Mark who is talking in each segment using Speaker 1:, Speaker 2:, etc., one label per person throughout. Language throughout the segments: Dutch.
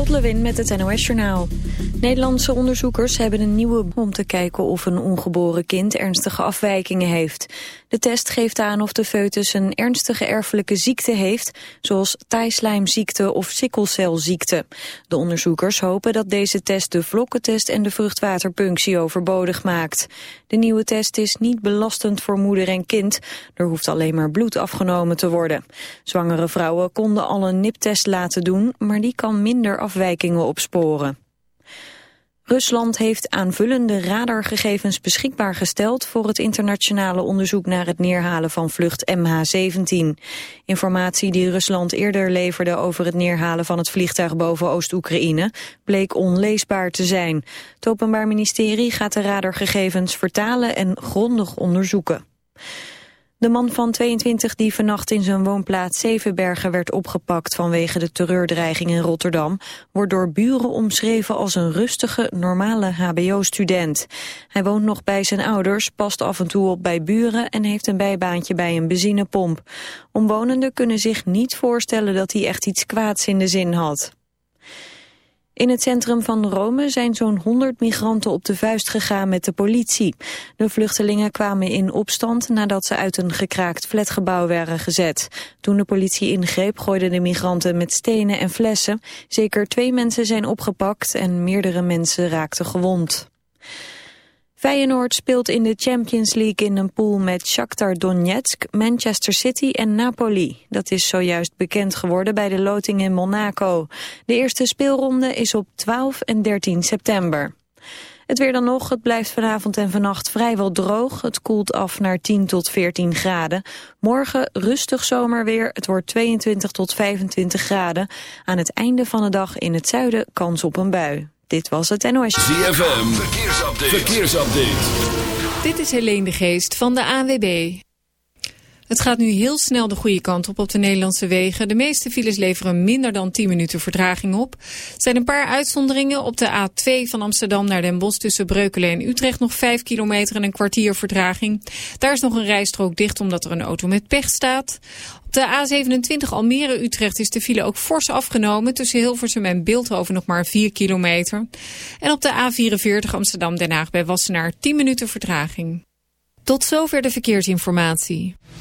Speaker 1: Lot Lewin met het NOS Journaal. Nederlandse onderzoekers hebben een nieuwe om te kijken of een ongeboren kind ernstige afwijkingen heeft. De test geeft aan of de foetus een ernstige erfelijke ziekte heeft, zoals taaislijmziekte of sikkelcelziekte. De onderzoekers hopen dat deze test de vlokkentest en de vruchtwaterpunctie overbodig maakt. De nieuwe test is niet belastend voor moeder en kind. Er hoeft alleen maar bloed afgenomen te worden. Zwangere vrouwen konden al een niptest laten doen, maar die kan minder afwijkingen opsporen. Rusland heeft aanvullende radargegevens beschikbaar gesteld voor het internationale onderzoek naar het neerhalen van vlucht MH17. Informatie die Rusland eerder leverde over het neerhalen van het vliegtuig boven Oost-Oekraïne bleek onleesbaar te zijn. Het Openbaar Ministerie gaat de radargegevens vertalen en grondig onderzoeken. De man van 22 die vannacht in zijn woonplaats Zevenbergen werd opgepakt vanwege de terreurdreiging in Rotterdam, wordt door buren omschreven als een rustige, normale hbo-student. Hij woont nog bij zijn ouders, past af en toe op bij buren en heeft een bijbaantje bij een benzinepomp. Omwonenden kunnen zich niet voorstellen dat hij echt iets kwaads in de zin had. In het centrum van Rome zijn zo'n 100 migranten op de vuist gegaan met de politie. De vluchtelingen kwamen in opstand nadat ze uit een gekraakt flatgebouw werden gezet. Toen de politie ingreep gooiden de migranten met stenen en flessen. Zeker twee mensen zijn opgepakt en meerdere mensen raakten gewond. Feyenoord speelt in de Champions League in een pool met Shakhtar Donetsk, Manchester City en Napoli. Dat is zojuist bekend geworden bij de loting in Monaco. De eerste speelronde is op 12 en 13 september. Het weer dan nog, het blijft vanavond en vannacht vrijwel droog. Het koelt af naar 10 tot 14 graden. Morgen rustig zomerweer, het wordt 22 tot 25 graden. Aan het einde van de dag in het zuiden kans op een bui. Dit was het NOS.
Speaker 2: ZFM, verkeersupdate. verkeersupdate.
Speaker 3: Dit is Helene de Geest van de ANWB. Het gaat nu heel snel de goede kant op op de Nederlandse wegen. De meeste files leveren minder dan 10 minuten vertraging op. Er zijn een paar uitzonderingen. Op de A2 van Amsterdam naar Den Bosch tussen Breukelen en Utrecht nog 5 kilometer en een kwartier vertraging. Daar is nog een rijstrook dicht omdat er een auto met pech staat. Op de A27 Almere-Utrecht is de file ook fors afgenomen. Tussen Hilversum en Beeldhoven nog maar 4 kilometer. En op de A44 Amsterdam-Den Haag bij Wassenaar 10 minuten vertraging. Tot zover de verkeersinformatie.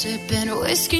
Speaker 4: Sipping whiskey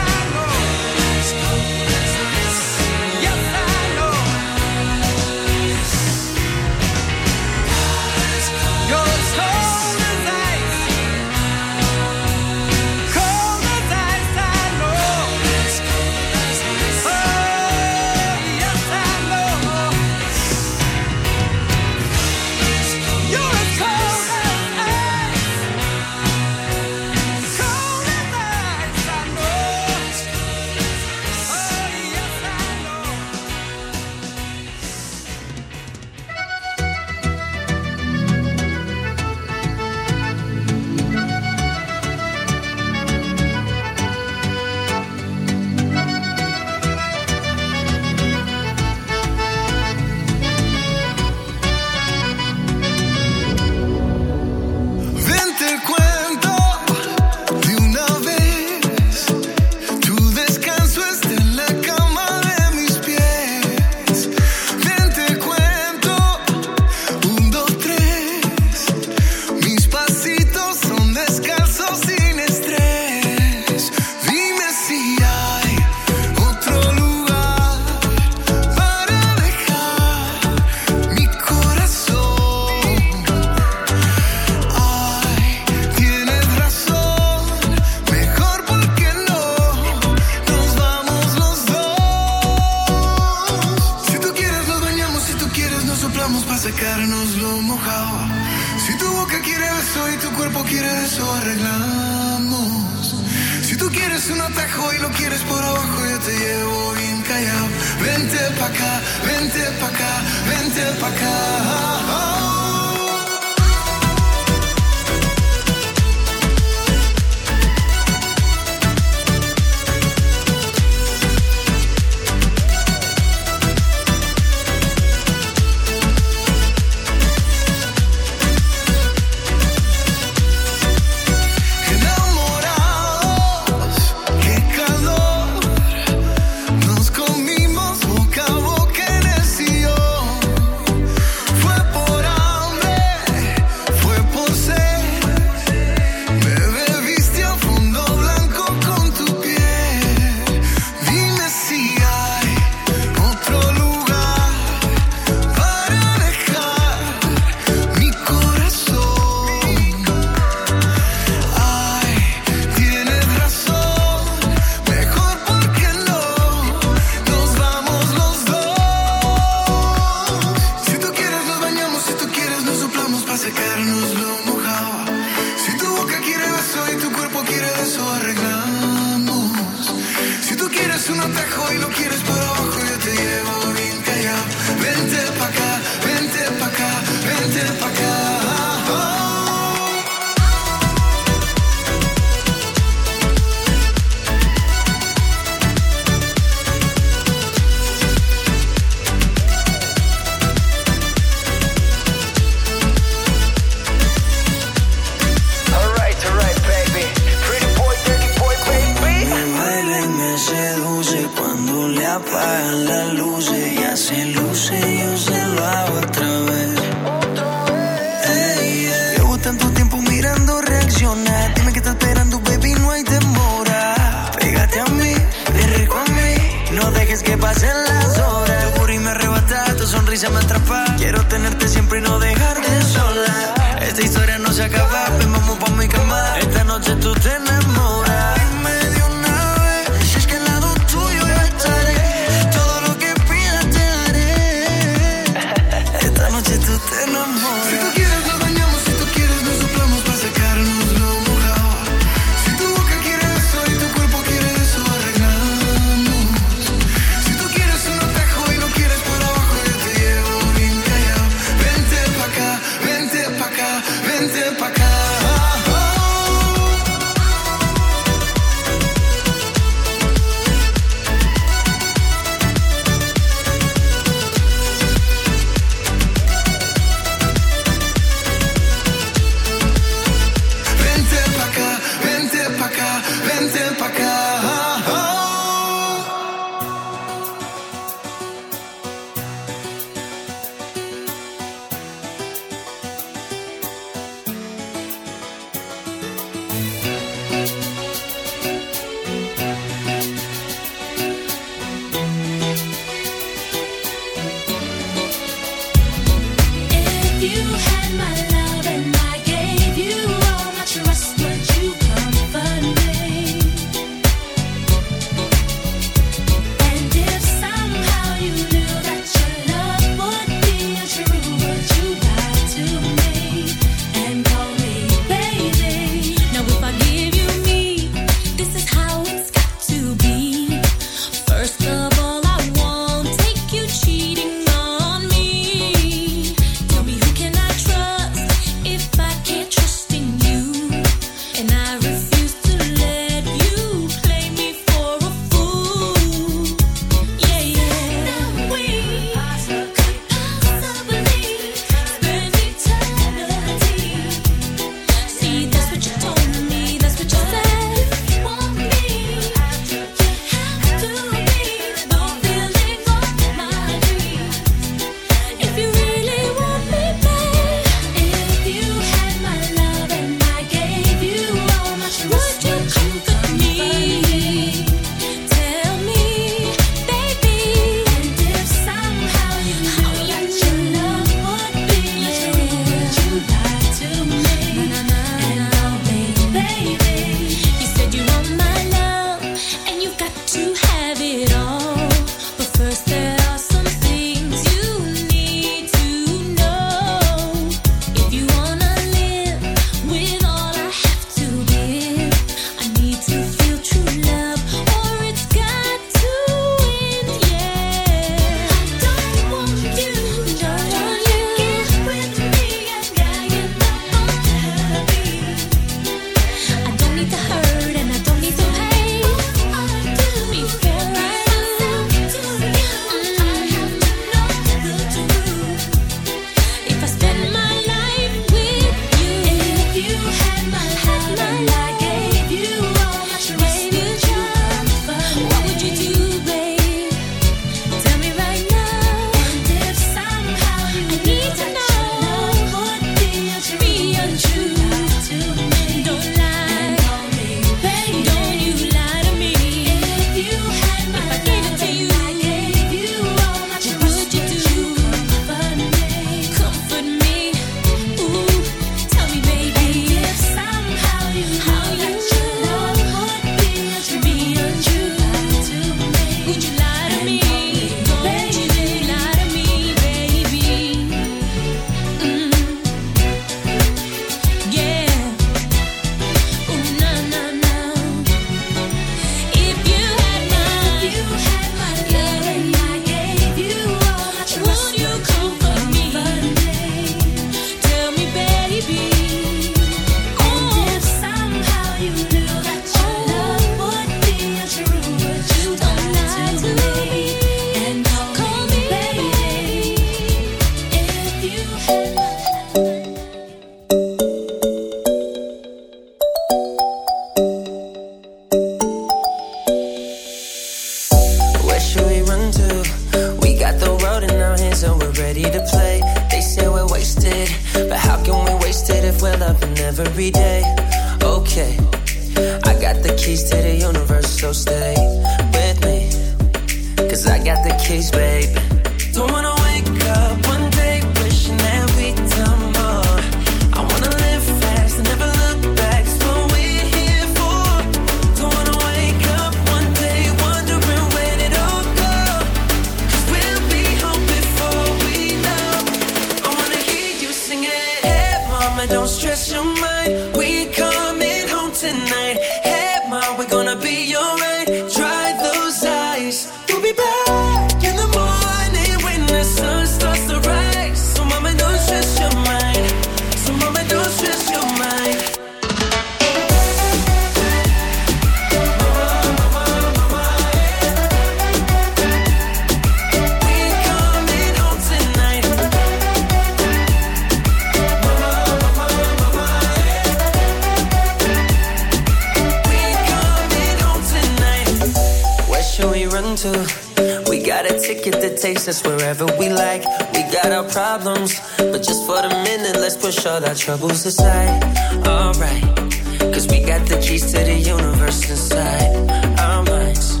Speaker 5: the
Speaker 6: keys to the universe inside our minds.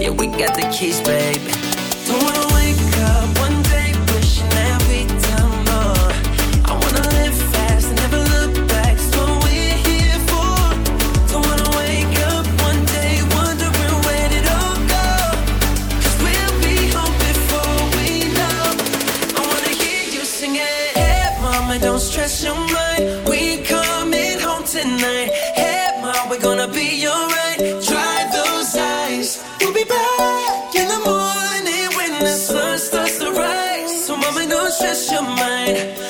Speaker 6: Yeah, we got the keys, baby. your mind.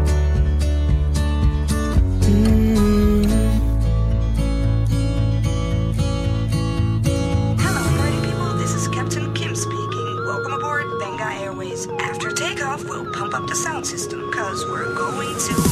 Speaker 7: Going to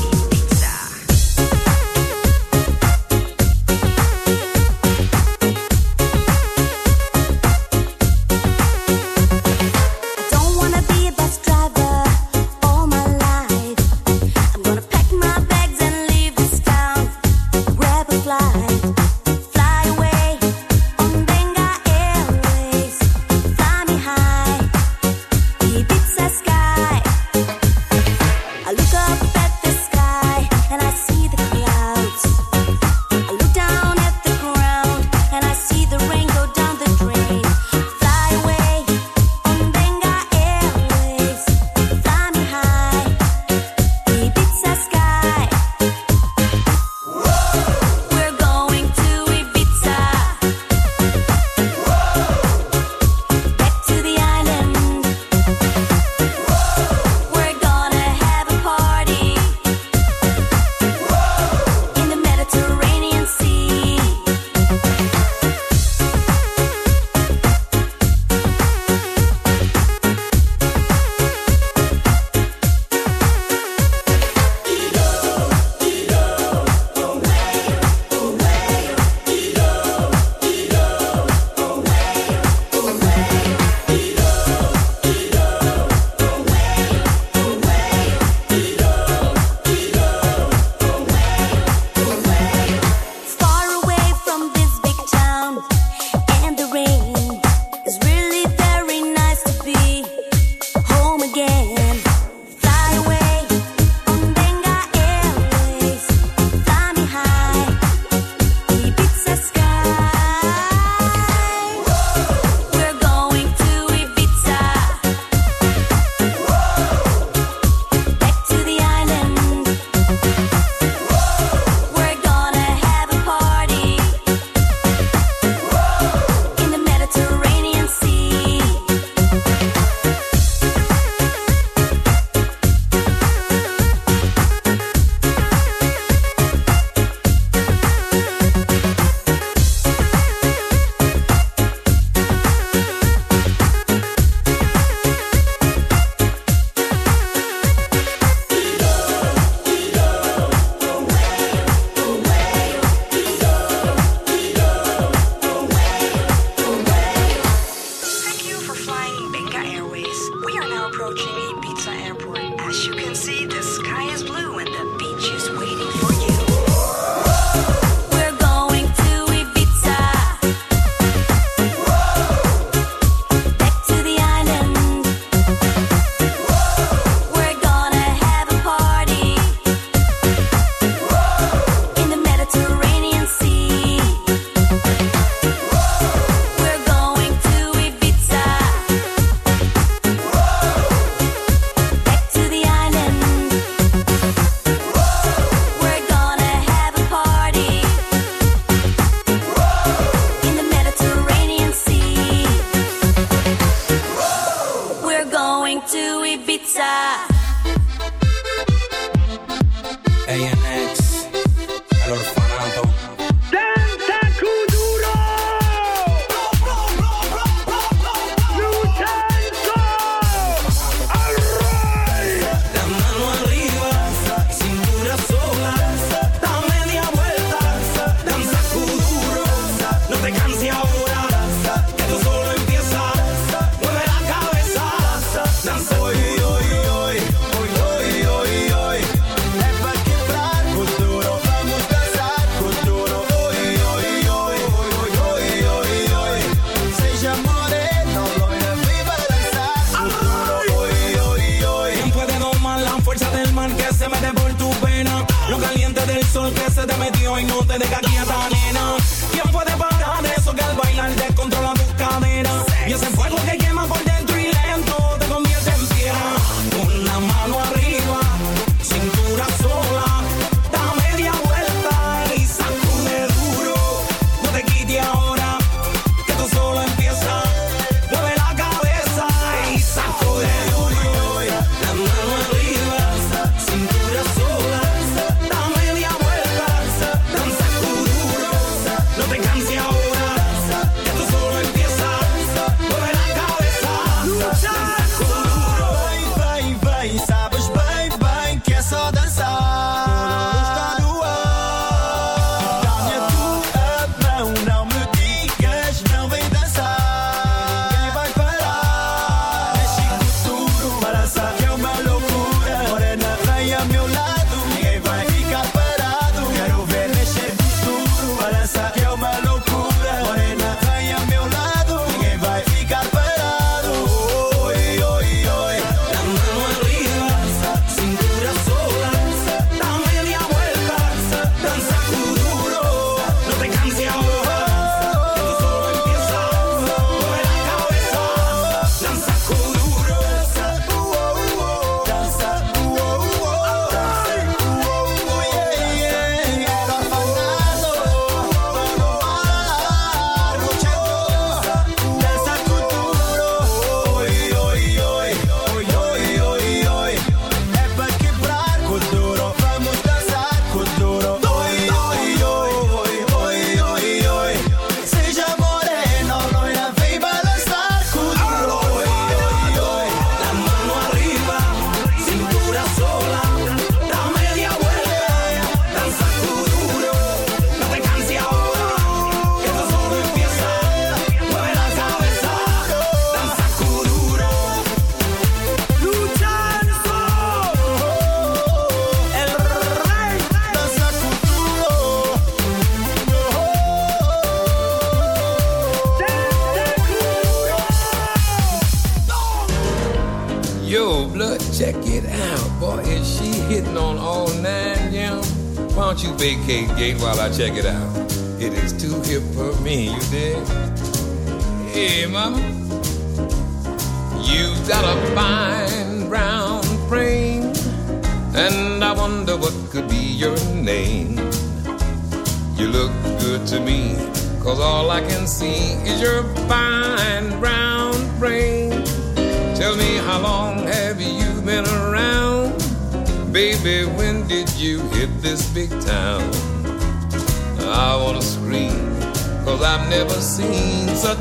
Speaker 8: out. Check it out.